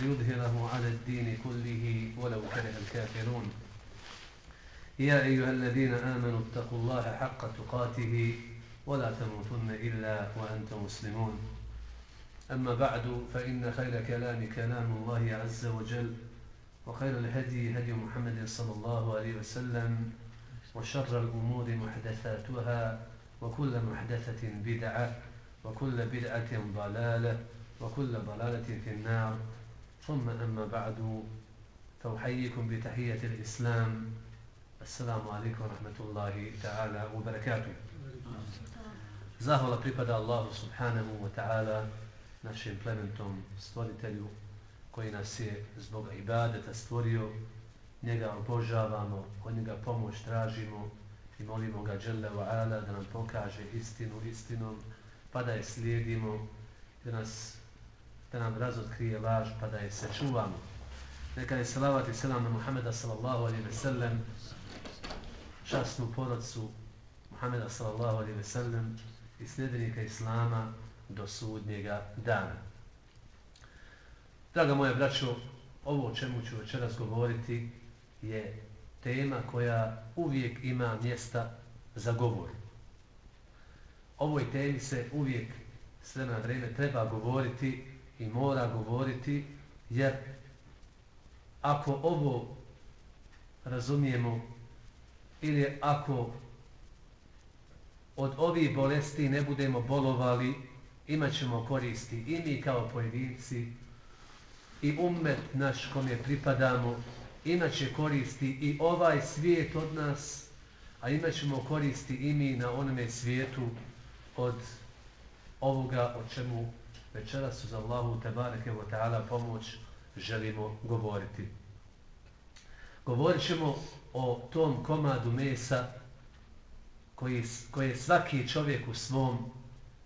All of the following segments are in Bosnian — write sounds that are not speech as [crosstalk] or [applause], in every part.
ليظهره على الدين كله ولو كره الكافرون. يا أيها الذين آمنوا اتقوا الله حق تقاته ولا تموتن إلا وأنتم مسلمون. أما بعد فإن خير كلام كلام الله عز وجل وخير الهدي هدي محمد صلى الله عليه وسلم وشر الأمور محدثاتها وكل محدثة بدعة وكل بدعة ضلالة وكل ضلالة في النار. ثم أما بعد فأحييكم بتحية الإسلام السلام عليكم ورحمة الله تعالى وبركاته Zahvala pripada Allahu subhanahu wa ta'ala, našem plementom stvoritelju koji nas je zbog ibadeta stvorio, njega obožavamo, od njega pomoć tražimo i molimo ga Jalla wa ala da nam pokaže istinu istinom, pa da je slijedimo, da nas da nam razotkrije laž pa da je se čuvamo. Neka je salavat i selam na Muhammeda sallallahu alaihi ve sellem, časnu porodcu Muhammeda sallallahu alaihi ve sellem i sljedenika Islama do sudnjega dana. Draga moja braćo, ovo o čemu ću večeras govoriti je tema koja uvijek ima mjesta za govor. Ovoj temi se uvijek sve na vreme treba govoriti i mora govoriti, jer ako ovo razumijemo ili ako od ovih bolesti ne budemo bolovali, imat ćemo koristi i mi kao pojedinci i umet naš kome pripadamo, imat će koristi i ovaj svijet od nas, a imat ćemo koristi i mi na onome svijetu od ovoga o čemu večeras uz Allahu tebareke wa ta'ala pomoć želimo govoriti. Govorit ćemo o tom komadu mesa koji, koje svaki čovjek u svom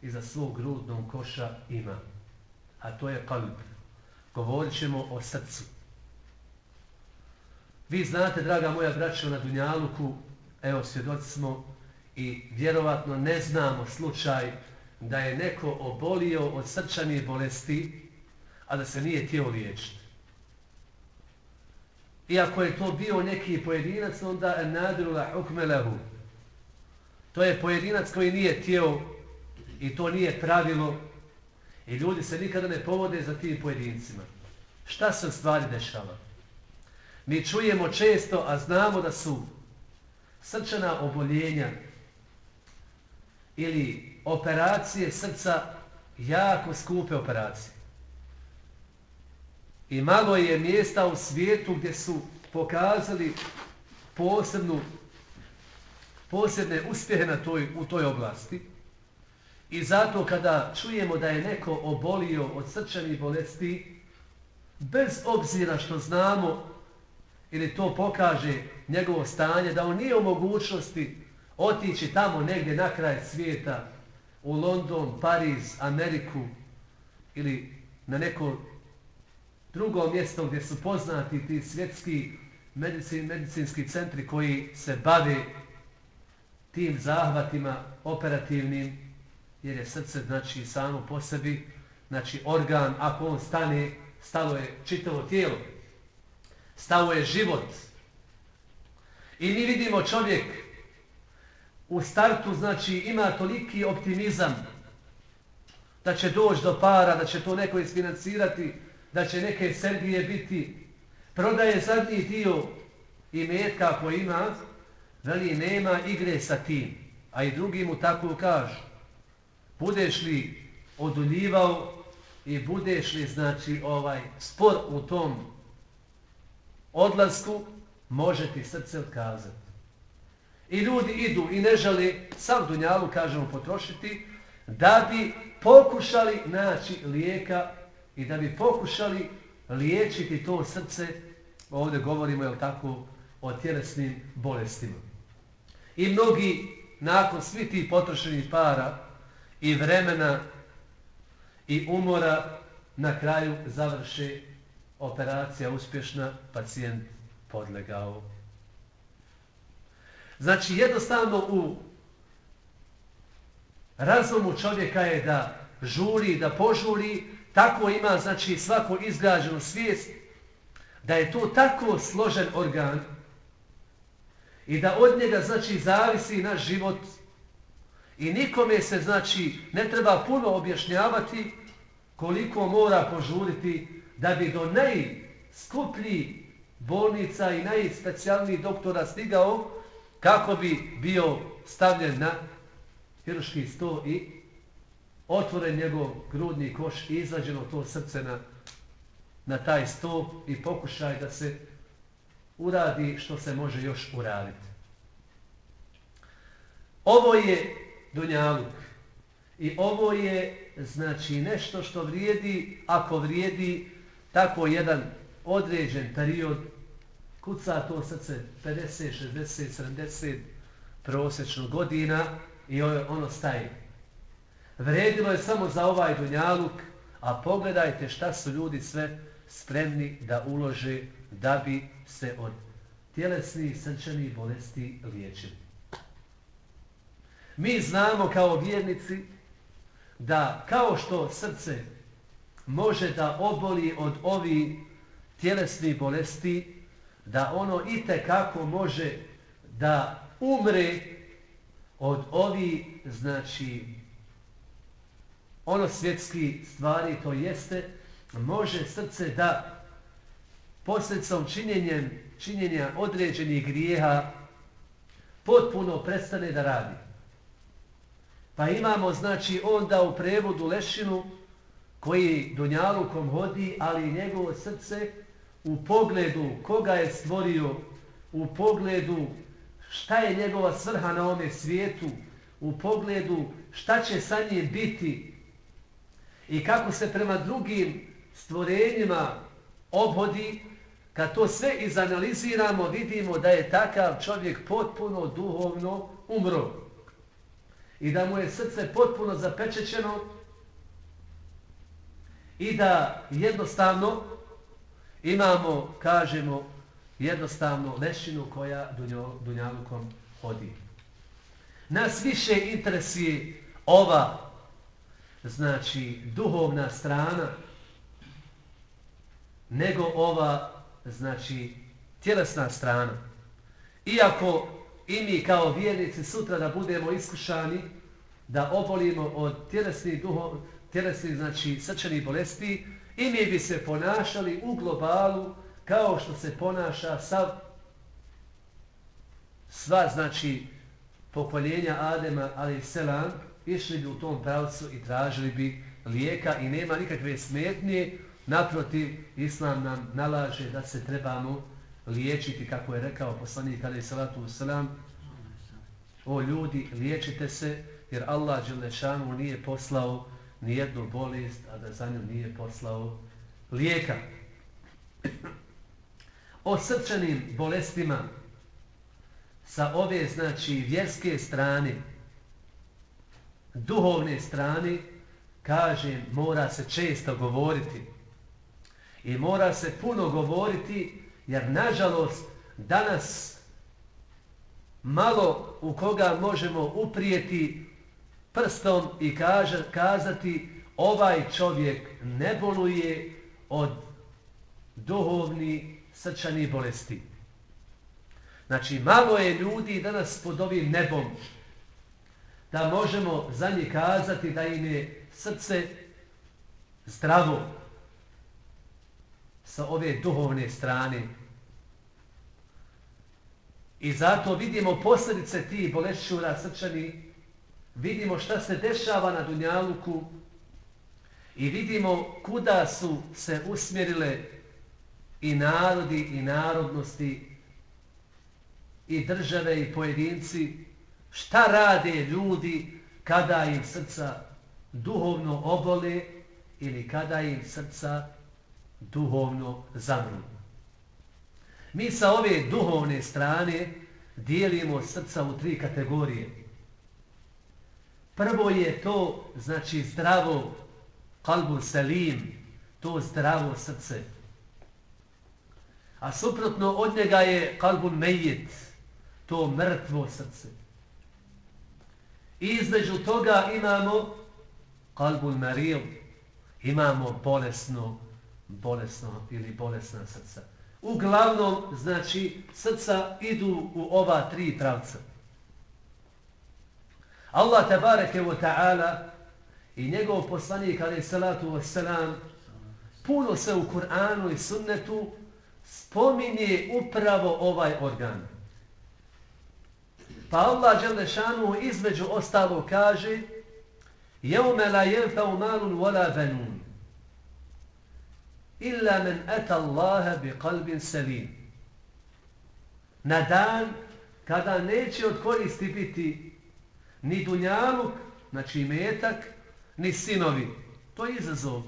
iza svog grudnog koša ima. A to je kalb. Govorit ćemo o srcu. Vi znate, draga moja braća, na Dunjaluku, evo svjedoci smo i vjerovatno ne znamo slučaj da je neko obolio od srčanih bolesti, a da se nije tijelo liječiti. Iako je to bio neki pojedinac, onda nadru nadrula hukmelehu. To je pojedinac koji nije tijelo i to nije pravilo i ljudi se nikada ne povode za tim pojedincima. Šta se u stvari dešava? Mi čujemo često, a znamo da su srčana oboljenja ili operacije srca jako skupe operacije. I malo je mjesta u svijetu gdje su pokazali posebnu, posebne uspjehe na toj, u toj oblasti. I zato kada čujemo da je neko obolio od srčanih bolesti, bez obzira što znamo ili to pokaže njegovo stanje, da on nije u mogućnosti otići tamo negdje na kraj svijeta, u London, Pariz, Ameriku ili na neko drugo mjesto gdje su poznati ti svjetski medicin, medicinski centri koji se bave tim zahvatima operativnim, jer je srce znači samo po sebi, znači organ, ako on stane, stalo je čitavo tijelo, stalo je život. I mi vidimo čovjek u startu znači ima toliki optimizam da će doći do para, da će to neko isfinancirati, da će neke Sergije biti, prodaje zadnji dio i metka koji ima, veli nema igre sa tim, a i drugi mu tako kažu. Budeš li oduljivao i budeš li znači ovaj spor u tom odlasku, može ti srce otkazati. I ljudi idu i ne žele sam dunjalu, kažemo, potrošiti, da bi pokušali naći lijeka i da bi pokušali liječiti to srce, ovdje govorimo, je tako, o tjelesnim bolestima. I mnogi, nakon svi ti potrošenih para i vremena i umora, na kraju završe operacija uspješna, pacijent podlegao. Znači, jednostavno u razumu čovjeka je da žuri, da požuri, tako ima, znači, svako izgrađenu svijest, da je to tako složen organ i da od njega, znači, zavisi naš život. I nikome se, znači, ne treba puno objašnjavati koliko mora požuriti da bi do najskuplji bolnica i najspecijalniji doktora stigao kako bi bio stavljen na hiruški sto i otvoren njegov grudni koš i izlađeno to srce na, na taj sto i pokušaj da se uradi što se može još uraditi. Ovo je Dunjaluk i ovo je znači nešto što vrijedi, ako vrijedi tako jedan određen period, kuca to srce 50, 60, 70 prosječno godina i ono staje. Vredilo je samo za ovaj dunjaluk, a pogledajte šta su ljudi sve spremni da ulože da bi se od tjelesnih srčanih bolesti liječili. Mi znamo kao vjernici da kao što srce može da oboli od ovih tjelesnih bolesti, da ono i kako može da umre od ovih, znači, ono svjetski stvari, to jeste, može srce da posljedcom činjenjem, činjenja određenih grijeha potpuno prestane da radi. Pa imamo, znači, onda u prevodu lešinu koji Dunjalukom hodi, ali njegovo srce u pogledu koga je stvorio, u pogledu šta je njegova svrha na ome svijetu, u pogledu šta će sa njim biti i kako se prema drugim stvorenjima obhodi, kad to sve izanaliziramo, vidimo da je takav čovjek potpuno duhovno umro i da mu je srce potpuno zapečećeno i da jednostavno imamo, kažemo, jednostavno lešinu koja dunjalukom hodi. Nas više interesuje ova, znači, duhovna strana, nego ova, znači, tjelesna strana. Iako i mi kao vjernici sutra da budemo iskušani, da obolimo od tjelesnih, duhov, tjelesnih znači srčanih bolesti, i mi bi se ponašali u globalu kao što se ponaša sav sva, znači, pokoljenja Adema, ali Selam, išli bi u tom pravcu i tražili bi lijeka i nema nikakve smetnje. Naprotiv, Islam nam nalaže da se trebamo liječiti, kako je rekao poslanik Ali Salatu selam o ljudi, liječite se, jer Allah Đelešanu nije poslao nijednu bolest, a da za nju nije poslao lijeka. O srčanim bolestima sa ove, znači, vjerske strane, duhovne strane, kažem, mora se često govoriti. I mora se puno govoriti, jer, nažalost, danas malo u koga možemo uprijeti prstom i kaže, kazati ovaj čovjek ne boluje od duhovni srčani bolesti. Znači, malo je ljudi danas pod ovim nebom da možemo za njih kazati da im je srce zdravo sa ove duhovne strane. I zato vidimo posljedice ti bolešćura srčani, vidimo šta se dešava na Dunjaluku i vidimo kuda su se usmjerile i narodi i narodnosti i države i pojedinci, šta rade ljudi kada im srca duhovno obole ili kada im srca duhovno zamru. Mi sa ove duhovne strane dijelimo srca u tri kategorije. Prvo je to, znači, zdravo kalbu selim, to zdravo srce. A suprotno od njega je kalbu mejit, to mrtvo srce. I između toga imamo kalbu maril, imamo bolesno, bolesno ili bolesna srca. Uglavnom, znači, srca idu u ova tri pravca. Allah tabareke wa ta'ala i njegov poslanik alaih salatu wa salam puno se u Kur'anu i sunnetu spominje upravo ovaj organ. Pa Allah Đelešanu između ostalo kaže Jevme la jenfeu malun wala venun illa men eta Allahe bi kalbin selim. Na dan kada neće od koristi biti ni dunjaluk, znači metak, ni sinovi. To je izazov.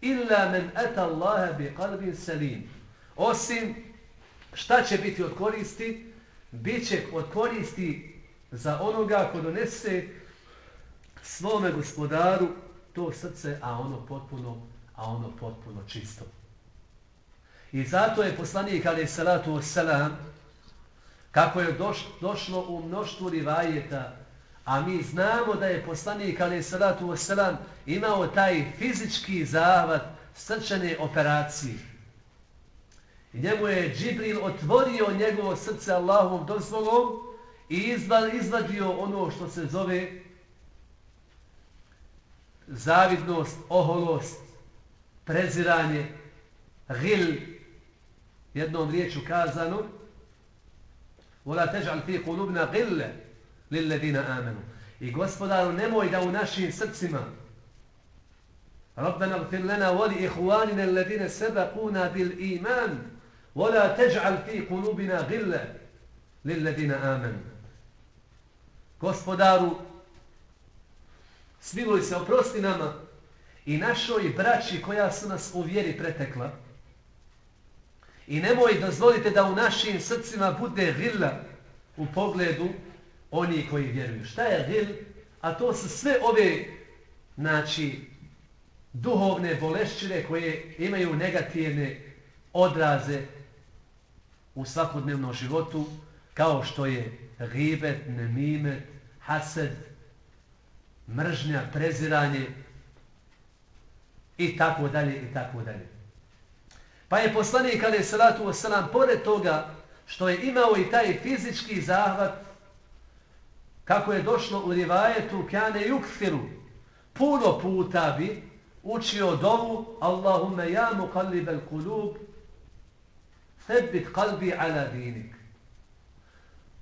Illa men eta Allahe bi kalbin selim. Osim šta će biti od koristi, Biće od koristi za onoga ko donese svome gospodaru to srce, a ono potpuno a ono potpuno čisto. I zato je poslanik ali salatu wasalam kako je doš, došlo u mnoštvu rivajeta a mi znamo da je poslanik ali salatu wasalam imao taj fizički zahvat srčane operacije. I njemu je Džibril otvorio njegovo srce Allahovom dozvolom i izvadio ono što se zove zavidnost, oholost, preziranje, gil, jednom riječu kazano, ولا تجعل في قلوبنا غلا للذين amenu. I gospodaru, nemoj da u našim srcima ربنا اغفر لنا voli الذين سبقونا sebakuna ولا تجعل في قلوبنا fi للذين gille. Gospodaru, smiluj se, oprosti nama i našoj braći koja su nas u vjeri pretekla. I nemoj dozvolite da u našim srcima bude villa u pogledu oni koji vjeruju. Šta je vil? A to su sve ove znači, duhovne bolešćine koje imaju negativne odraze u svakodnevnom životu, kao što je ribet, nemimet, hased, mržnja, preziranje, i tako dalje i tako dalje. Pa je poslanik ali salatu wasalam pored toga što je imao i taj fizički zahvat kako je došlo u rivajetu Kjane Jukfiru, puno puta bi učio dovu Allahumma ja muqallib al kulub thabbit qalbi ala dinik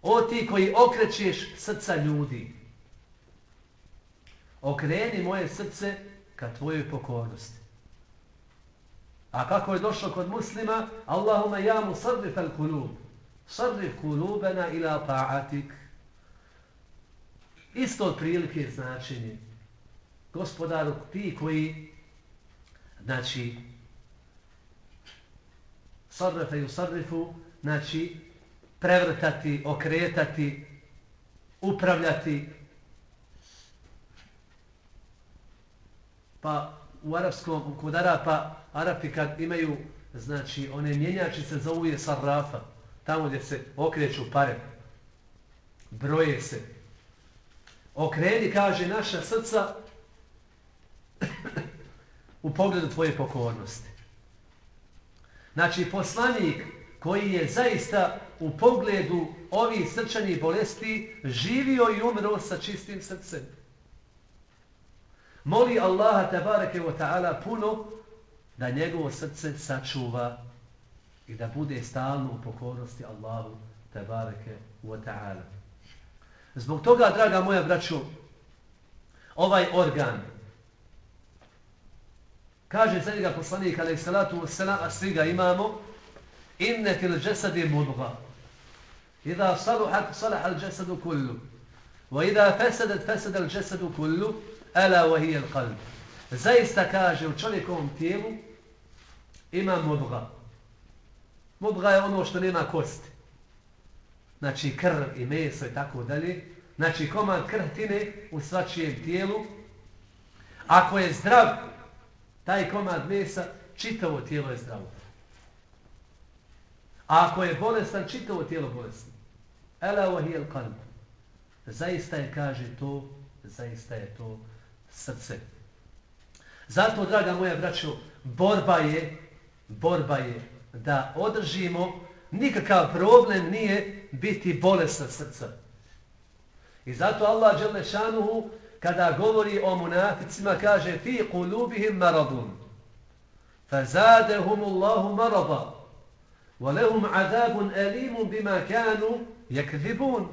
o ti koji okrećeš srca ljudi okreni moje srce ka tvojoj pokornosti. A kako je došlo kod muslima? Allahumma ja mu sarrif al kulub. Sarrif kulubena ila ta'atik. Isto od prilike značenje. Gospodaru, ti koji znači sarrife i sarrifu znači prevrtati, okretati, upravljati, pa u arapskom, kod Arapa, Arapi kad imaju, znači, one mjenjačice za je sarrafa, tamo gdje se okreću pare, broje se. Okreni, kaže, naša srca [coughs] u pogledu tvoje pokornosti. Znači, poslanik koji je zaista u pogledu ovih srčanih bolesti živio i umro sa čistim srcem moli Allaha tabareke wa ta'ala puno da njegovo srce sačuva i da bude stalno u pokornosti Allahu tebareke wa ta'ala. Zbog toga, draga moja braću, ovaj organ, kaže za njega poslanik, alaih salatu wasalam, a svi ga imamo, inne fil džesadi mudga. Ida saluhat, salaha al džesadu kullu. Wa ida fesadat, fesada al džesadu kullu. ala wa hiya al-qalb. Zaista kaže u čovjekovom tijelu ima modga. Modga je ono što nema kosti. Znači krv i meso i tako dalje. Znači komad krhtine u svačijem tijelu. Ako je zdrav, taj komad mesa, čitavo tijelo je zdravo. A ako je bolestan, čitavo tijelo bolesno. Ela wahijel kalb. Zaista je, kaže to, zaista je to srce. Zato, draga moja braćo, borba je, borba je da održimo, nikakav problem nije biti bolesna srca. I zato Allah Đelešanuhu, kada govori o munaficima, kaže fi kulubihim maradun. Fazadehum Allahu marada. Wa lehum adabun alimun bima kanu yakzibun.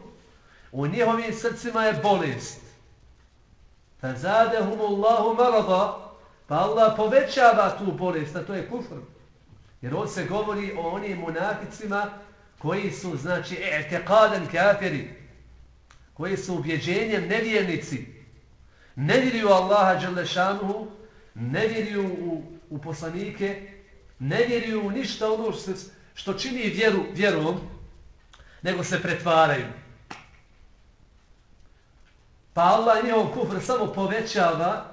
U njihovim srcima je bolest. Fazadehum Allahu marada. Pa Allah povećava tu bolest, a to je kufr. Jer on se govori o onim munaficima koji su, znači, e'teqadan kafiri, koji su ubjeđenjem nevjernici, ne vjeruju Allaha Đalešanuhu, ne vjeruju u, u poslanike, ne vjeruju u ništa ono što, što čini vjeru vjerom, nego se pretvaraju. Pa Allah njihov kufr samo povećava.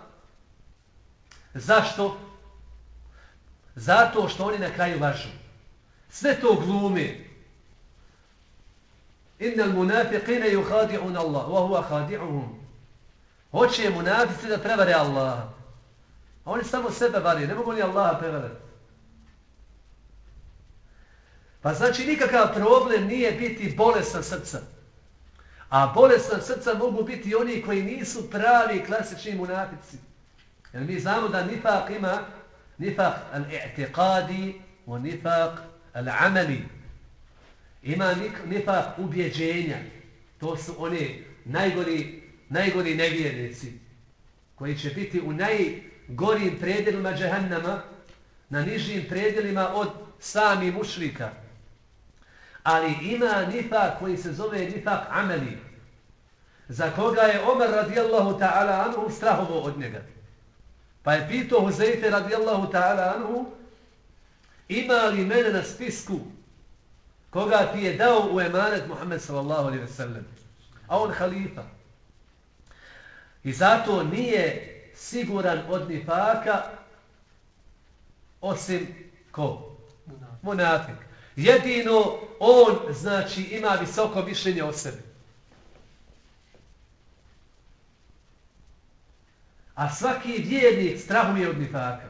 Zašto? Zato što oni na kraju lažu. Sve to glume. Inna al-munafiqina yukhadi'un Allah, wa huwa khadi'uhum. Hoće munafici da prevare Allaha. A oni samo sebe varaju, ne mogu ni Allaha prevarati. Pa znači nikakav problem nije biti bolestan srca. A bolestan srca mogu biti oni koji nisu pravi klasični munafici. Jer mi znamo da nifak ima nifak al-i'tiqadi o nifak al-amali. Ima nifak ubjeđenja. To su oni najgori, najgori nevjernici koji će biti u najgorijim predjelima džahannama na nižim predjelima od sami mušrika ali ima nifak koji se zove nifak ameli, za koga je Omer radijallahu ta'ala anhu strahovo od njega. Pa je pitao Huzeyfe radijallahu ta'ala anhu, ima li mene na spisku koga ti je dao u emanet Muhammed sallallahu alaihi ve sellem? A on halifa. I zato nije siguran od nifaka osim ko? Munafik. Jedino on, znači, ima visoko mišljenje o sebi. A svaki vjernik strahuje od nifaka.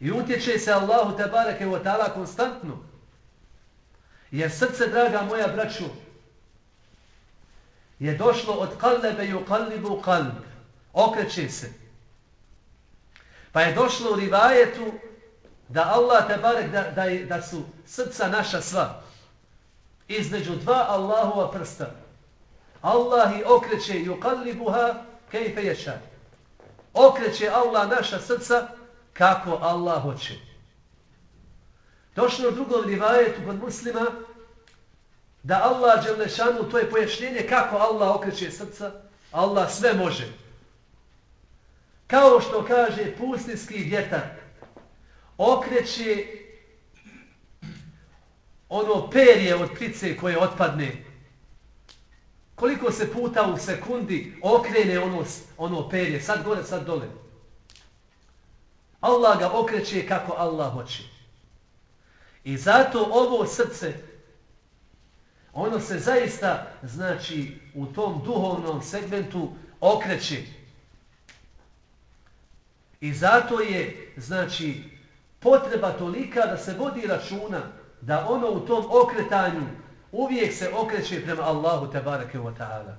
I utječe se Allahu te wa ta'ala konstantno. Jer srce, draga moja braću, je došlo od kallebe i u kallibu kalb. Okreće se. Pa je došlo u rivajetu da Allah tebarek da, da, da su srca naša sva između dva Allahova prsta. Allah i okreće yuqallibuha kayfa yasha. Okreće Allah naša srca kako Allah hoće. Došlo u drugom rivajetu kod muslima da Allah Đelešanu, to je pojašnjenje kako Allah okreće srca, Allah sve može. Kao što kaže pustinski vjetar, okreće ono perje od ptice koje otpadne. Koliko se puta u sekundi okrene ono, ono perje, sad gore, sad dole. Allah ga okreće kako Allah hoće. I zato ovo srce, ono se zaista, znači, u tom duhovnom segmentu okreće. I zato je, znači, potreba tolika da se vodi računa da ono u tom okretanju uvijek se okreće prema Allahu tebareke wa ta'ala.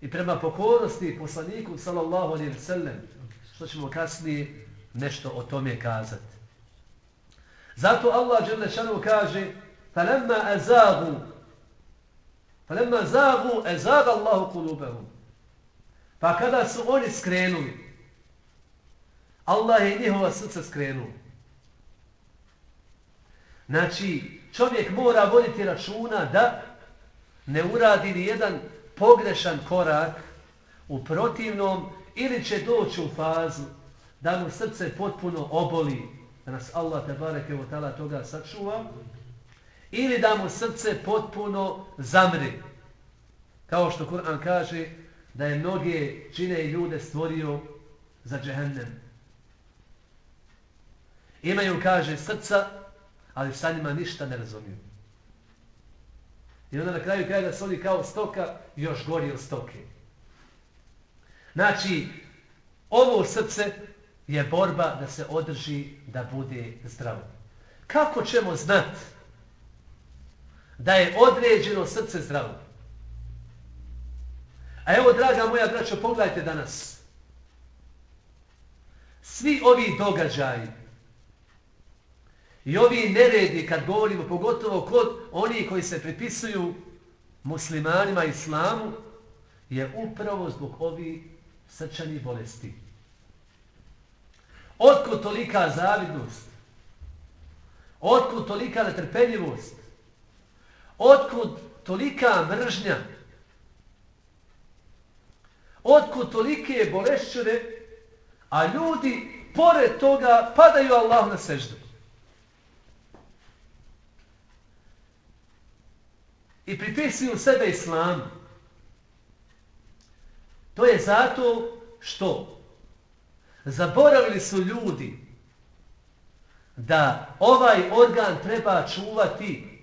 I prema pokornosti poslaniku sallallahu alaihi wa sallam. Što ćemo kasnije nešto o tome kazati. Zato Allah dželle kaže فَلَمَّا azagu فَلَمَّا azagu أَزَاغَ اللَّهُ قُلُوبَهُمْ pa kada su oni skrenuli Allah je njihova srca skrenuo. Znači, čovjek mora voditi računa da ne uradi ni jedan pogrešan korak u protivnom ili će doći u fazu da mu srce potpuno oboli da nas Allah te bareke u tala toga sačuva, ili da mu srce potpuno zamri. Kao što Kur'an kaže da je mnoge čine i ljude stvorio za džehennem. Imaju, kaže, srca, ali sa njima ništa ne razumiju. I onda na kraju kraja da su oni kao stoka, još gori od stoke. Znači, ovo srce je borba da se održi da bude zdravo. Kako ćemo znati da je određeno srce zdravo? A evo, draga moja braćo, pogledajte danas. Svi ovi događaji i ovi neredi, kad govorimo, pogotovo kod oni koji se pripisuju muslimanima islamu, je upravo zbog ovi srčani bolesti. Otkud tolika zavidnost? Otkud tolika netrpeljivost? Otkud tolika mržnja? Otkud tolike bolešćure? A ljudi, pored toga, padaju Allah na seždu. I pripisuju sebe islamu. To je zato što Zaboravili su ljudi da ovaj organ treba čuvati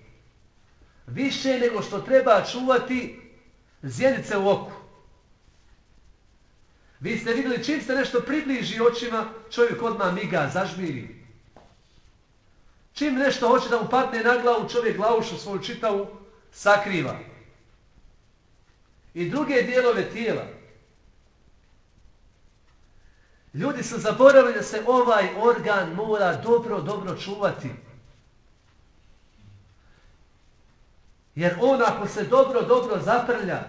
više nego što treba čuvati zjenice u oku. Vi ste vidjeli čim ste nešto približi očima, čovjek odmah miga, zažmiri. Čim nešto hoće da mu patne na glavu, čovjek glavušu svoju čitavu sakriva. I druge dijelove tijela. Ljudi su zaboravili da se ovaj organ mora dobro, dobro čuvati. Jer on ako se dobro, dobro zaprlja,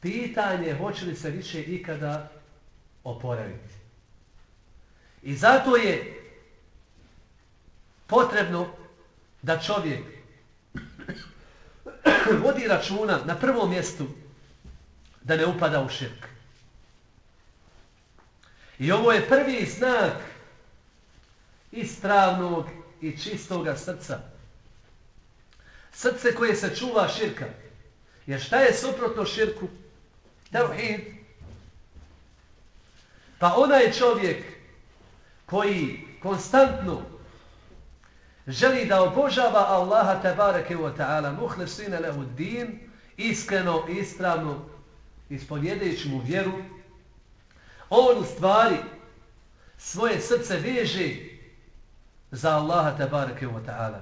pitanje hoće li se više ikada oporaviti. I zato je potrebno da čovjek [coughs] vodi računa na prvom mjestu da ne upada u širk. I ovo je prvi znak istravnog i čistoga srca. Srce koje se čuva širka. Jer šta je suprotno širku? Tevhid. Pa onaj čovjek koji konstantno želi da obožava Allaha tabareke wa ta'ala muhlesine lehu din iskreno, ispravno ispovjedajući mu vjeru on u stvari svoje srce veže za Allaha tabareke wa ta'ala.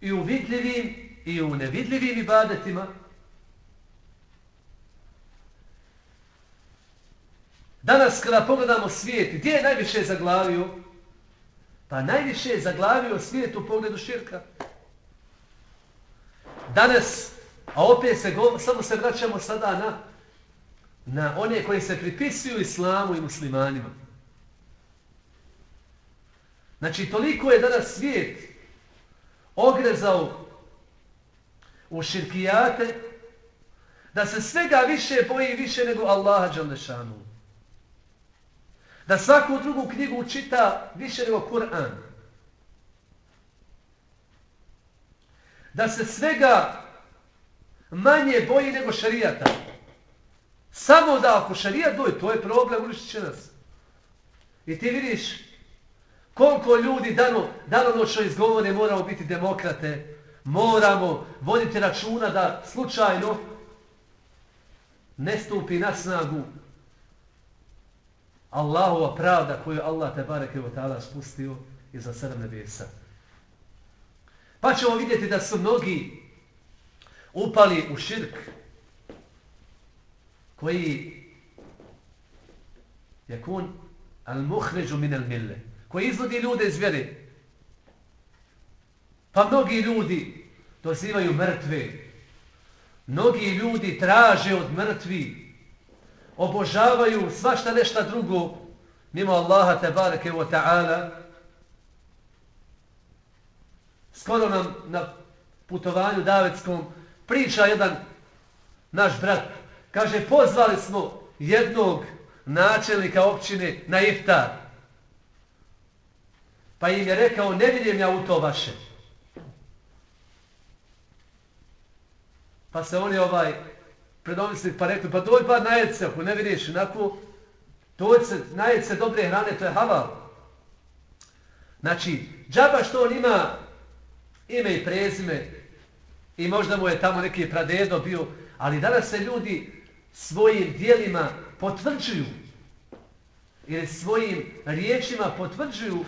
I u vidljivim i u nevidljivim ibadetima Danas kada pogledamo svijet, gdje je najviše zaglavio? Pa najviše je zaglavio svijet u pogledu širka. Danas, a opet se gov, samo se vraćamo sada na na one koji se pripisuju islamu i muslimanima. Znači, toliko je danas svijet ogrezao u širkijate da se svega više boji više nego Allaha Đalešanu. Da svaku drugu knjigu čita više nego Kur'an. Da se svega manje boji nego šarijata. Samo da ako šarijat doje, to je problem, uništit će nas. I ti vidiš koliko ljudi dano, danonočno izgovore moramo biti demokrate, moramo voditi računa da slučajno ne stupi na snagu Allahova pravda koju Allah te bareke u ta'ala spustio iza sedam nebesa. Pa ćemo vidjeti da su mnogi upali u širk, koji je kun al muhređu min al mille, koji izvodi ljude iz vjere. Pa mnogi ljudi dozivaju mrtve, mnogi ljudi traže od mrtvi, obožavaju svašta nešta drugo, mimo Allaha tebareke wa ta'ala, skoro nam na putovanju davetskom priča jedan naš brat Kaže, pozvali smo jednog načelnika općine na iftar. Pa im je rekao, ne vidim ja u to vaše. Pa se oni ovaj predomisli pa rekli, pa dođi pa najed se, ako ne vidiš, inako, dođi se, najed se dobre hrane, to je halal. Znači, džaba što on ima ime i prezime i možda mu je tamo neki pradedo bio, ali danas se ljudi svojim dijelima potvrđuju ili svojim riječima potvrđuju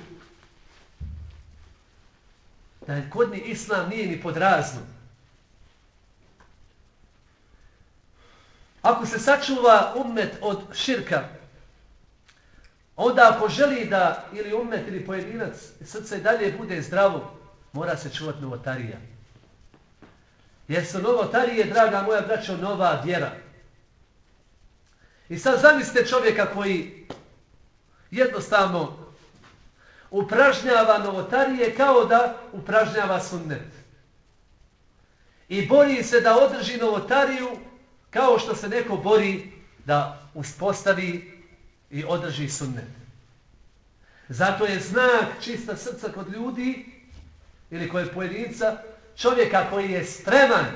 da kodni islam nije ni pod Ako se sačuva ummet od širka, onda ako želi da ili ummet ili pojedinac srce dalje bude zdravo, mora se čuvati novotarija. Jer su novotarije, draga moja braćo, nova vjera. I sad zamislite čovjeka koji jednostavno upražnjava novotarije kao da upražnjava sunnet. I bori se da održi novotariju kao što se neko bori da uspostavi i održi sunnet. Zato je znak čista srca kod ljudi ili kod pojedinca čovjeka koji je spreman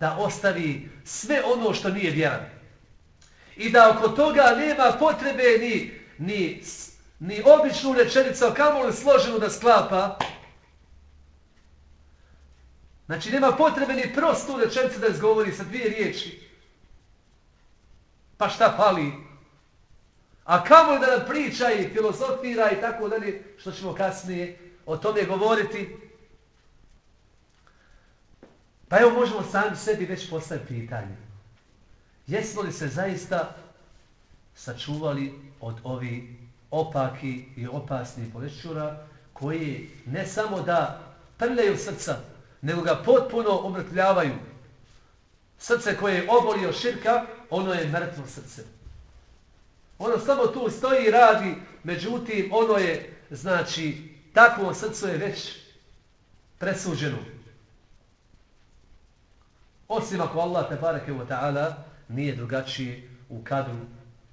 da ostavi sve ono što nije vjeran. I da oko toga nema potrebe ni, ni, ni običnu rečenicu, kamo li složenu da sklapa, Znači, nema potrebe ni prostu rečenicu da izgovori sa dvije riječi. Pa šta pali? A kamo da nam priča i filozofira i tako dalje, što ćemo kasnije o tome govoriti? Pa evo možemo sami sebi već postaviti pitanje. Jesmo li se zaista sačuvali od ovi opaki i opasni bolešćura koji ne samo da prljaju srca, nego ga potpuno omrtljavaju. Srce koje je obolio širka, ono je mrtvo srce. Ono samo tu stoji i radi, međutim, ono je, znači, takvo srce je već presuđeno. Osim ako Allah, te bareke wa ta'ala, nije drugačiji u kadru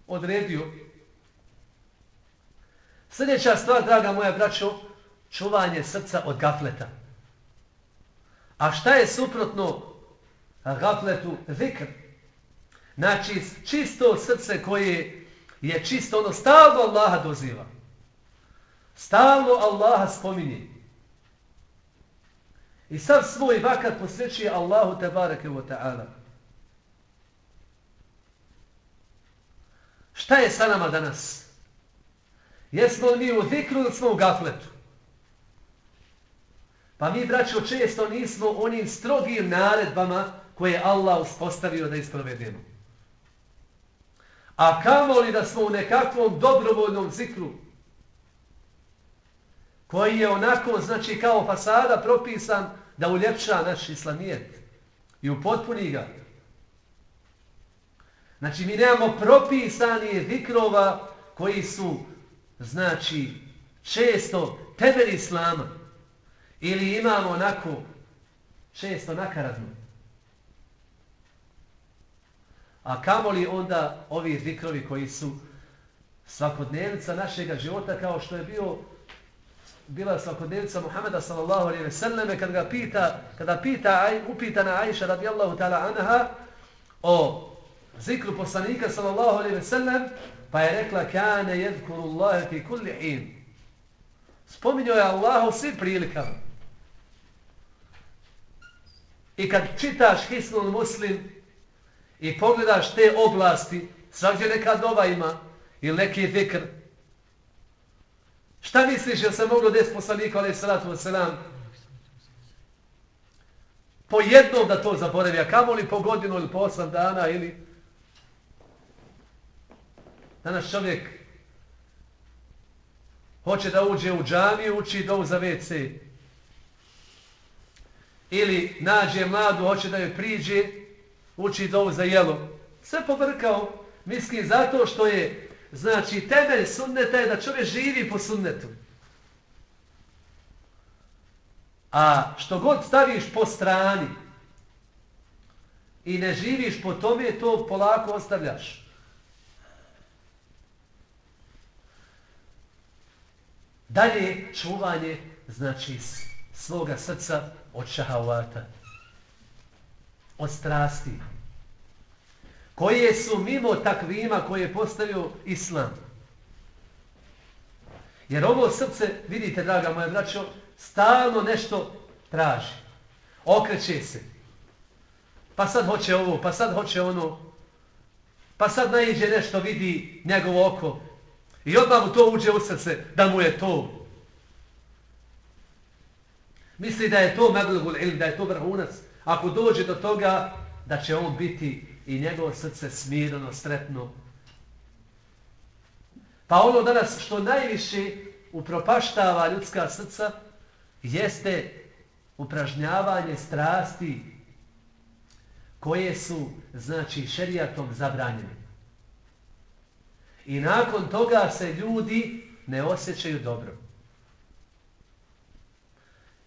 odredio. Sljedeća stvar, draga moja braćo, čuvanje srca od gafleta. A šta je suprotno gafletu zikr? Znači, čisto srce koje je čisto, ono stalno Allaha doziva. Stalno Allaha spominje. I sav svoj vakat posvećuje Allahu tebareke wa ta'ala. Šta je sa nama danas? Jesmo li mi u zikru ili smo u gafletu? Pa mi, braćo, često nismo onim strogim naredbama koje Allah uspostavio da isprovedemo. A kamo li da smo u nekakvom dobrovoljnom zikru, koji je onako, znači, kao fasada propisan da uljepša naš islamijet i upotpuni ga. Znači, mi nemamo propisani zikrova koji su, znači, često temelj islama. Ili imamo onako često nakaradnu. A kamoli onda ovi zikrovi koji su svakodnevnica našeg života kao što je bio bila svakodnevnica Muhameda sallallahu alejhi ve selleme kad ga pita kada pita aj upitana Ajša radijallahu taala anha o zikru poslanika sallallahu alejhi ve sellem pa je rekla kana yadhkuru Allah fi kulli hin spominjao je Allah u svim prilikama I kad čitaš Hisnul Muslim i pogledaš te oblasti, svakdje neka dova ima ili neki fikr, šta misliš je se moglo desiti poslaniku, ali salatu wasalam, po jednom da to zaboravi, a kamo li po godinu ili po osam dana ili danas čovjek hoće da uđe u džamiju, uči do za WC ili nađe mladu, hoće da joj priđe, uči dovu za jelo. Sve pobrkao, misli zato što je, znači, temelj sunneta je da čovjek živi po sunnetu. A što god staviš po strani i ne živiš po tome, to polako ostavljaš. Dalje čuvanje, znači svoga srca od šahavata, od strasti, koje su mimo takvima koje je postavio Islam. Jer ovo srce, vidite, draga moja braćo, stalno nešto traži. Okreće se. Pa sad hoće ovo, pa sad hoće ono. Pa sad najiđe nešto, vidi njegovo oko. I odmah mu to uđe u srce, da mu je to. Misli da je to meblegul ilm, da je to vrhunac. Ako dođe do toga, da će on biti i njegovo srce smirano, stretno. Pa ono danas što najviše upropaštava ljudska srca, jeste upražnjavanje strasti koje su, znači, šerijatom zabranjene. I nakon toga se ljudi ne osjećaju dobro.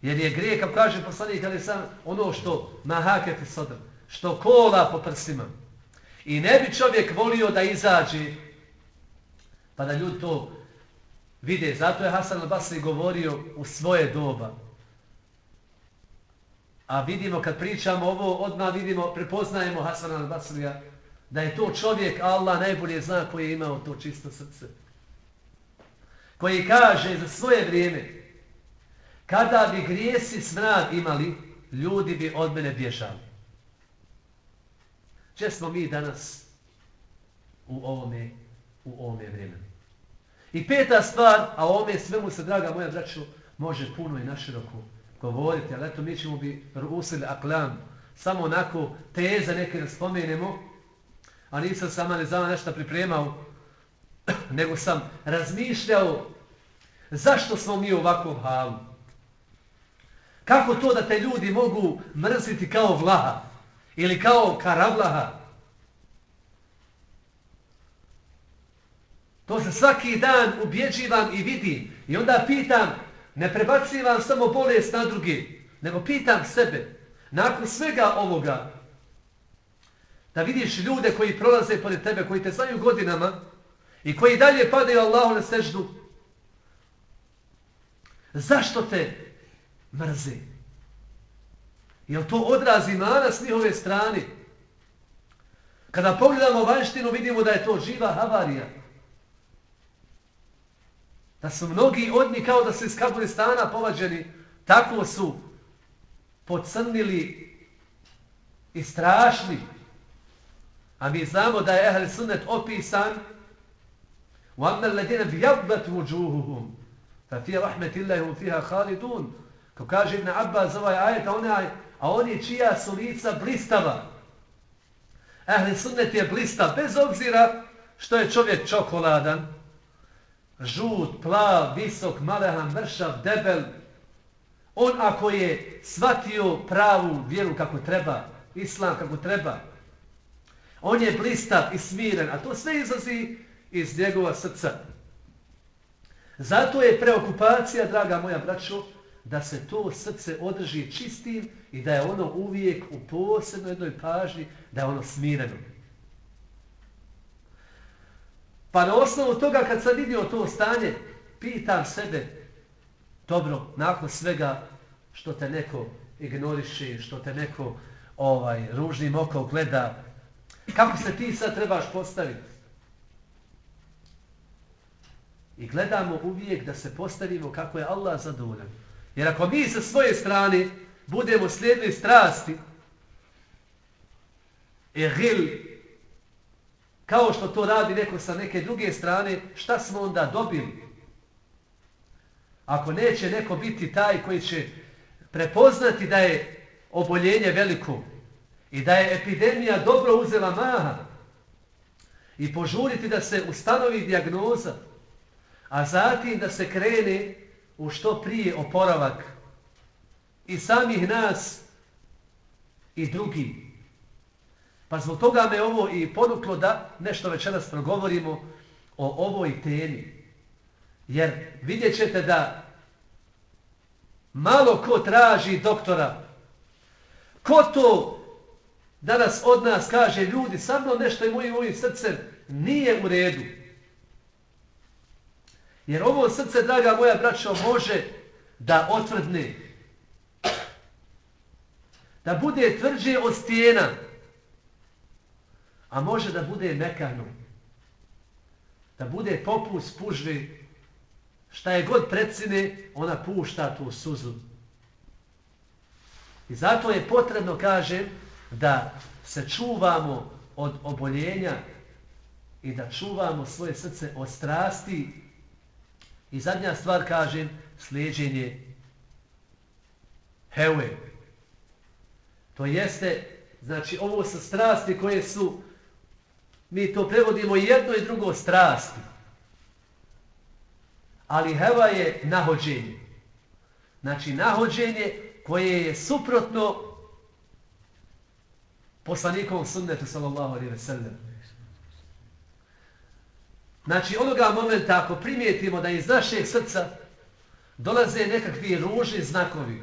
Jer je grijeh, kao kaže poslanik, ali sam ono što mahakete sadr, što kola po prsima. I ne bi čovjek volio da izađe, pa da ljudi to vide. Zato je Hasan al-Basri govorio u svoje doba. A vidimo, kad pričamo ovo, odmah vidimo, prepoznajemo Hasan al-Basrija, da je to čovjek, Allah najbolje zna koji je imao to čisto srce. Koji kaže za svoje vrijeme, kada bi grijesi smrad imali, ljudi bi od mene bježali. Če smo mi danas u ovome, u ovome vremenu. I peta stvar, a o ovome svemu se, draga moja braću, može puno i naširoko govoriti, ali eto mi ćemo bi usili aklam, samo onako teze neke da spomenemo, a nisam sama ne znam nešto pripremao, [clears throat] nego sam razmišljao zašto smo mi u ovakvom halu. Kako to da te ljudi mogu mrziti kao vlaha ili kao karavlaha? To se svaki dan ubjeđivam i vidim. I onda pitam, ne prebacivam samo bolest na drugi, nego pitam sebe, nakon svega ovoga, da vidiš ljude koji prolaze pored tebe, koji te znaju godinama i koji dalje padaju Allahu na seždu, zašto te mrze? Jel to odrazi mana s njihove strane? Kada pogledamo vanštinu, vidimo da je to živa havarija. Da su mnogi od njih kao da su iz Kabulistana povađeni, tako su pocrnili i strašni. A mi znamo da je Ehl Sunnet opisan وَأَمَّا الَّذِينَ بِيَبَّتْ وُجُوهُهُمْ فَفِي رَحْمَةِ اللَّهِ هُمْ فِيهَا خَالِدُونَ Kao kaže Ibn Abbas ovaj ajet, a, onaj, a on je čija su lica blistava. Ehl Sunnet je blistav, bez obzira što je čovjek čokoladan, žut, plav, visok, malehan, mršav, debel, on ako je shvatio pravu vjeru kako treba, islam kako treba, on je blistav i smiren, a to sve izlazi iz njegova srca. Zato je preokupacija, draga moja braćo, da se to srce održi čistim i da je ono uvijek u posebnoj jednoj pažnji, da je ono smireno. Pa na osnovu toga kad sam vidio to stanje, pitam sebe, dobro, nakon svega što te neko ignoriši, što te neko ovaj ružnim okom gleda, kako se ti sad trebaš postaviti? I gledamo uvijek da se postavimo kako je Allah zadovoljan. Jer ako mi sa svoje strane budemo slijedni strasti, egil, kao što to radi neko sa neke druge strane, šta smo onda dobili? Ako neće neko biti taj koji će prepoznati da je oboljenje veliko i da je epidemija dobro uzela maha i požuriti da se ustanovi diagnoza, a zatim da se krene u što prije oporavak i samih nas i drugih. Pa zbog toga me ovo i ponuklo da nešto večeras progovorimo o ovoj temi. Jer vidjet ćete da malo ko traži doktora, ko to danas od nas kaže ljudi, sa mnom nešto je mojim, mojim srcem nije u redu. Jer ovo srce, draga moja braćo, može da otvrdne. Da bude tvrđe od stijena. A može da bude mekano. Da bude popus pužvi. Šta je god predsine, ona pušta tu suzu. I zato je potrebno, kažem, da se čuvamo od oboljenja i da čuvamo svoje srce od strasti. I zadnja stvar, kažem, slijedženje hewe. To jeste, znači, ovo su strasti koje su, mi to prevodimo jedno i drugo strasti. Ali heva je nahođenje. Znači, nahođenje koje je suprotno poslanikovom sunnetu sallallahu alaihi ve sellem. Znači, onoga momenta ako primijetimo da iz našeg srca dolaze nekakvi ružni znakovi,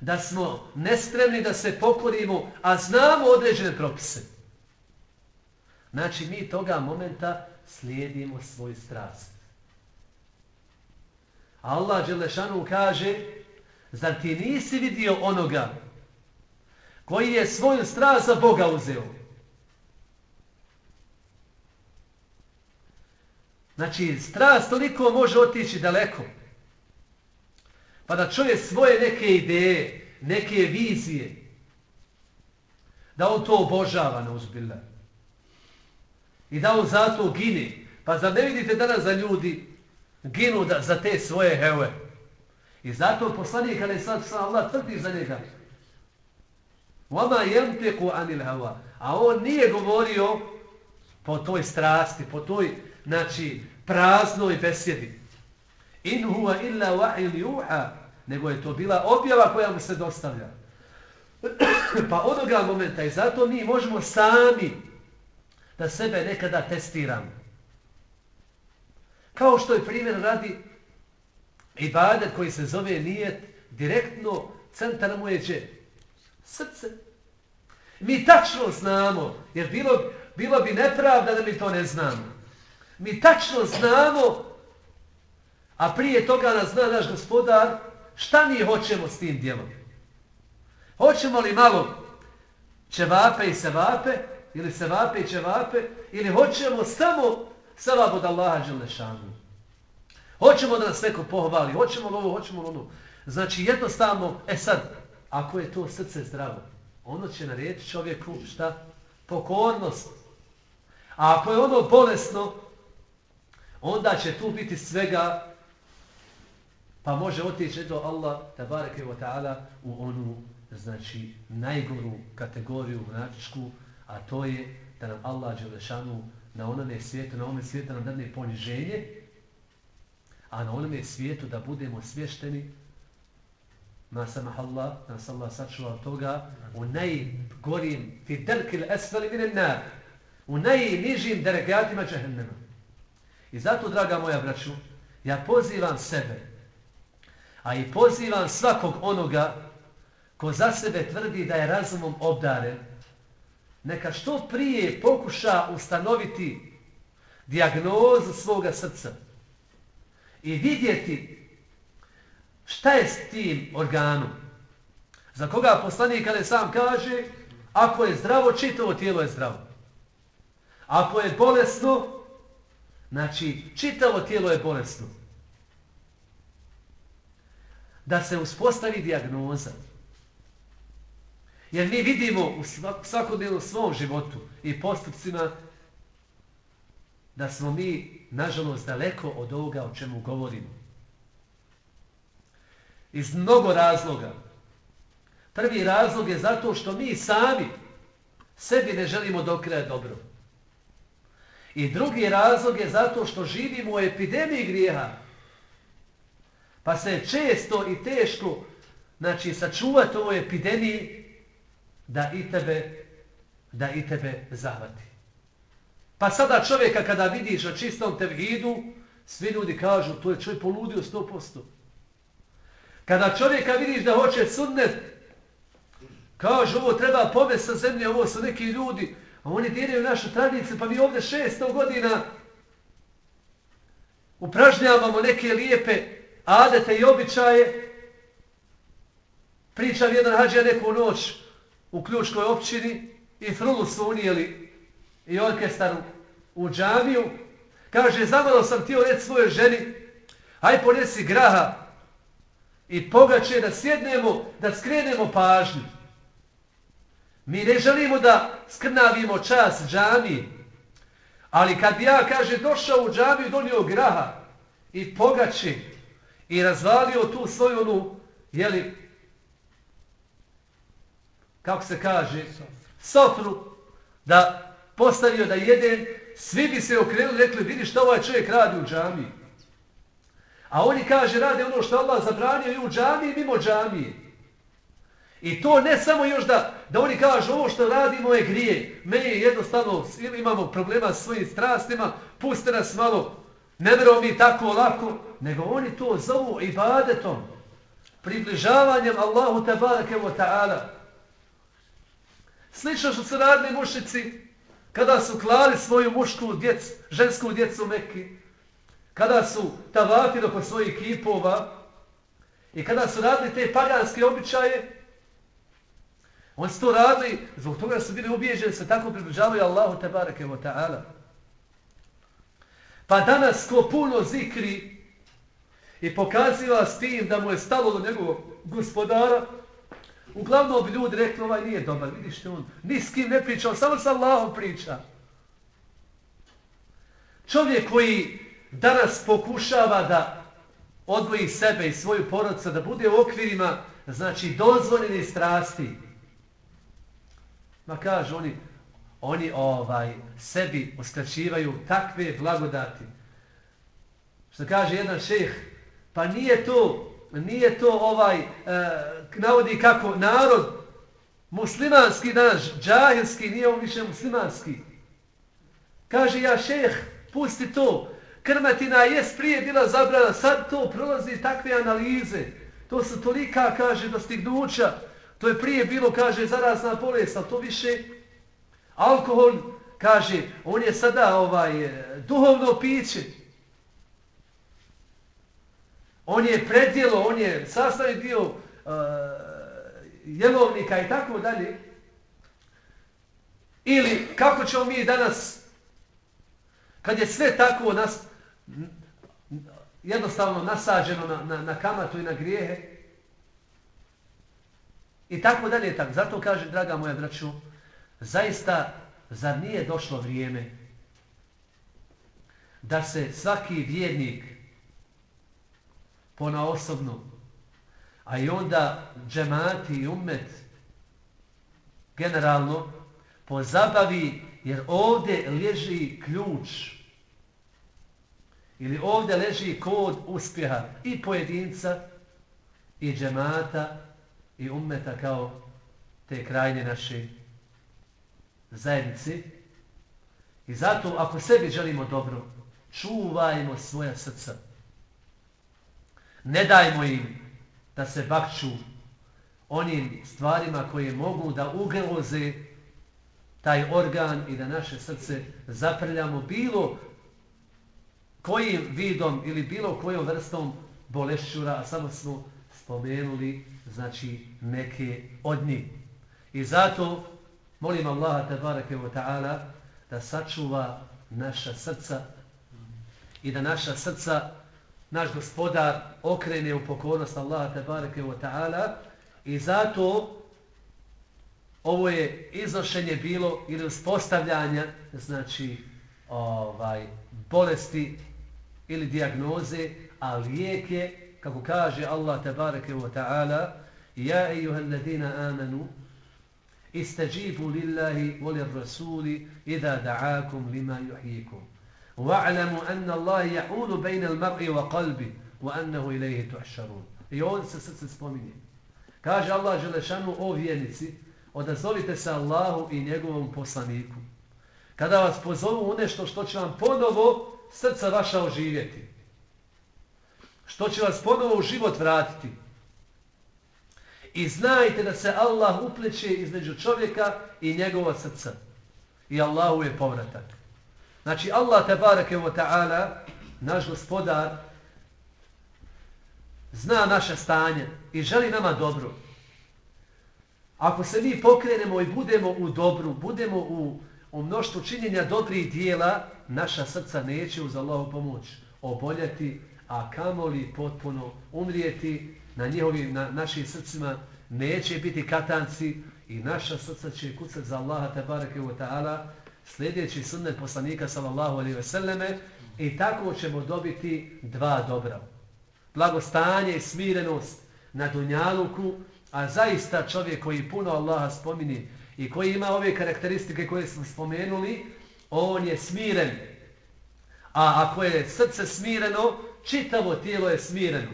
da smo nespremni da se pokorimo, a znamo određene propise, znači mi toga momenta slijedimo svoj strast. Allah Đelešanu kaže, zar ti nisi vidio onoga koji je svoju strast za Boga uzeo? Znači, strast toliko može otići daleko. Pa da čovjek svoje neke ideje, neke vizije, da on to obožava na uzbilja. I da on zato gine. Pa za ne vidite danas za ljudi ginu da, za te svoje heve? I zato poslanik kada je sad sam Allah tvrdi za njega. Vama jemteku anil hewa. A on nije govorio po toj strasti, po toj znači, praznoj besjedi. In huwa illa wahil juha. Nego je to bila objava koja mu se dostavlja. pa onoga momenta i zato mi možemo sami da sebe nekada testiramo. Kao što je primjer radi ibadet koji se zove nijet, direktno centar mu je srce. Mi tačno znamo, jer bilo, bilo bi nepravda da mi to ne znamo. Mi tačno znamo, a prije toga nas zna naš gospodar, šta mi hoćemo s tim djelom. Hoćemo li malo čevape i sevape, ili sevape i čevape, ili hoćemo samo sevap od Allaha Đelešanu. Hoćemo da nas neko pohvali, hoćemo ovo, hoćemo ono. Znači jednostavno, e sad, ako je to srce zdravo, ono će narediti čovjeku šta? Pokornost. A ako je ono bolesno, onda će tu biti svega, pa može otići do Allah, tabareke wa ta'ala, u onu, znači, najgoru kategoriju mračku a to je da nam Allah Đelešanu na onome svijetu, na onome svijetu nam dadne poniženje, a na onome svijetu da budemo svješteni, ma samah Allah, da nas Allah sačuva toga, u najgorim, fi delkil esfali minen nar, u najnižim deregatima džahennema. I zato, draga moja braću, ja pozivam sebe, a i pozivam svakog onoga ko za sebe tvrdi da je razumom obdaren, neka što prije pokuša ustanoviti diagnozu svoga srca i vidjeti šta je s tim organom. Za koga poslanik kada sam kaže, ako je zdravo, čitavo tijelo je zdravo. Ako je bolesno, Znači, čitavo tijelo je bolesno. Da se uspostavi diagnoza. Jer mi vidimo u svakodnevnom svom životu i postupcima da smo mi, nažalost, daleko od ovoga o čemu govorimo. Iz mnogo razloga. Prvi razlog je zato što mi sami sebi ne želimo do kraja dobro. I drugi razlog je zato što živimo u epidemiji grijeha. Pa se često i teško znači, sačuvati ovoj epidemiji da i tebe, da i tebe zavati. Pa sada čovjeka kada vidiš na čistom tevhidu, svi ljudi kažu, to je čovjek poludio 100%. Kada čovjeka vidiš da hoće sudnet, kažu, ovo treba pomest sa zemlje, ovo su neki ljudi, A oni diraju našu tradiciju, pa mi ovdje 600 godina upražnjavamo neke lijepe adete i običaje. Pričam jedan hađija neku noć u ključkoj općini i frulu su unijeli i orkestar u džamiju. Kaže, zamalo sam tio reći svojoj ženi, aj ponesi graha i pogače da sjednemo, da skrenemo pažnju. Mi ne želimo da skrnavimo čas džami, ali kad bi ja, kaže, došao u džamiju, donio graha i pogači i razvalio tu svoju onu, jeli, kako se kaže, sofru, da postavio da jede, svi bi se okrenuli, rekli, vidi što ovaj čovjek radi u džamiji. A oni kaže, rade ono što Allah zabranio i u džamiji, mimo džamije. I to ne samo još da, da oni kažu, ovo što radimo je grije. Meni je jednostavno, imamo problema s svojim strastima, puste nas malo, ne vero mi tako lako, nego oni to zovu ibadetom, približavanjem Allahu tabarake wa ta'ala. Slično što su radili mušici, kada su klali svoju mušku djecu, žensku djecu Mekke, kada su tavafili doko svojih kipova i kada su radili te paganske običaje, oni su to radili, zbog toga su bili ubijeđeni, se tako približavaju Allahu tebareke wa ta'ala. Pa danas ko puno zikri i pokaziva s tim da mu je stalo do njegovog gospodara, uglavnom bi ljudi rekli ovaj nije dobar, vidiš te on, ni s kim ne priča, on samo sa Allahom priča. Čovjek koji danas pokušava da odvoji sebe i svoju porodca, da bude u okvirima, znači dozvoljene strasti. Ma kaže oni, oni ovaj sebi uskraćivaju takve blagodati. Što kaže jedan šejh, pa nije to, nije to ovaj, e, navodi kako narod muslimanski naš, džahilski, nije on više muslimanski. Kaže ja šejh, pusti to, krmatina je prije bila zabrana, sad to prolazi takve analize. To su tolika, kaže, dostignuća. To je prije bilo, kaže, zarazna bolest, ali to više alkohol, kaže, on je sada ovaj e, duhovno piće. On je predjelo, on je sastavni dio uh, jelovnika i tako dalje. Ili kako ćemo mi danas, kad je sve tako nas, jednostavno nasađeno na, na, na kamatu i na grijehe, i tako dalje, tako. Zato kaže, draga moja braću, zaista, zar nije došlo vrijeme da se svaki vjernik pona osobno, a i onda džemati i umet generalno pozabavi, jer ovdje leži ključ ili ovdje leži kod uspjeha i pojedinca i džemata i ummeta kao te krajnje naše zajednice. I zato, ako sebi želimo dobro, čuvajmo svoja srca. Ne dajmo im da se bakću onim stvarima koje mogu da ugroze taj organ i da naše srce zaprljamo bilo kojim vidom ili bilo kojom vrstom bolešćura, a samo smo spomenuli znači neke od njih. I zato Molim Allaha tabaraka wa ta'ala da sačuva naša srca i da naša srca, naš gospodar, okrene u pokornost Allaha tabaraka wa ta'ala i zato ovo je iznošenje bilo ili uspostavljanja znači ovaj bolesti ili dijagnoze, a lijek je, kako kaže Allah tabareke wa taala ja ejuhellezina amanu istajibu lillahi walir rasuli idha daakum lima yuhyikum. Wa'lamu anna Allah ya'ulu bejna al-mar'i wa qalbi wa annahu ilaihi tuhšarun i on se srce spominje. Kaže Allah Želešanu o vjernici odazovite se Allahu i njegovom poslaniku. Kada vas pozovu u nešto što će vam ponovo srca vaša oživjeti Što će vas ponovo u život vratiti. I znajte da se Allah upleće između čovjeka i njegova srca. I Allahu je povratak. Znači Allah tabarake wa ta'ala naš gospodar zna naše stanje i želi nama dobro. Ako se mi pokrenemo i budemo u dobru, budemo u, u mnoštvu činjenja dobrih dijela, naša srca neće uz Allahu pomoć oboljeti, a kamoli potpuno umrijeti na njihovim, na našim srcima, neće biti katanci i naša srca će kucati za Allaha tabarake wa ta'ala, sljedeći sunnet poslanika sallallahu alaihi ve selleme i tako ćemo dobiti dva dobra. Blagostanje i smirenost na dunjaluku, a zaista čovjek koji puno Allaha spomini i koji ima ove karakteristike koje smo spomenuli, on je smiren. A ako je srce smireno, čitavo tijelo je smireno.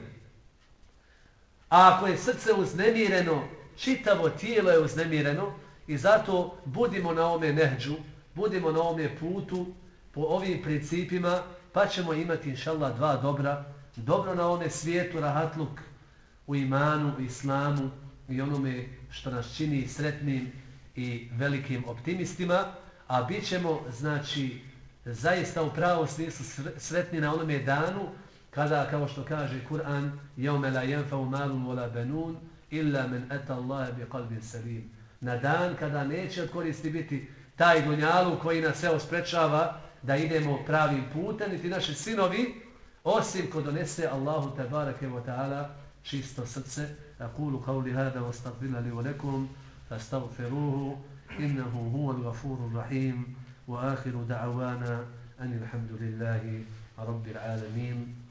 A ako je srce uznemireno, čitavo tijelo je uznemireno i zato budimo na ome nehđu, budimo na ome putu, po ovim principima, pa ćemo imati, inšallah, dva dobra. Dobro na ome svijetu, rahatluk, u imanu, u islamu i onome što nas čini sretnim i velikim optimistima, a bit ćemo, znači, zaista u pravom smislu sretni na onome danu, kada, kao što kaže Kur'an, jeume la jenfa umalun vola benun, illa men eta Allahe bi kalbin salim. Na dan kada neće koristi biti taj dunjalu koji nas sve osprečava da idemo pravim putem, niti naši sinovi, osim ko donese Allahu tabarake wa ta'ala čisto srce. Akulu kauli hada wa stakbila li ulekum, fa innahu huwa l-gafuru rahim, wa ahiru da'awana, ani alhamdulillahi, rabbil alamin.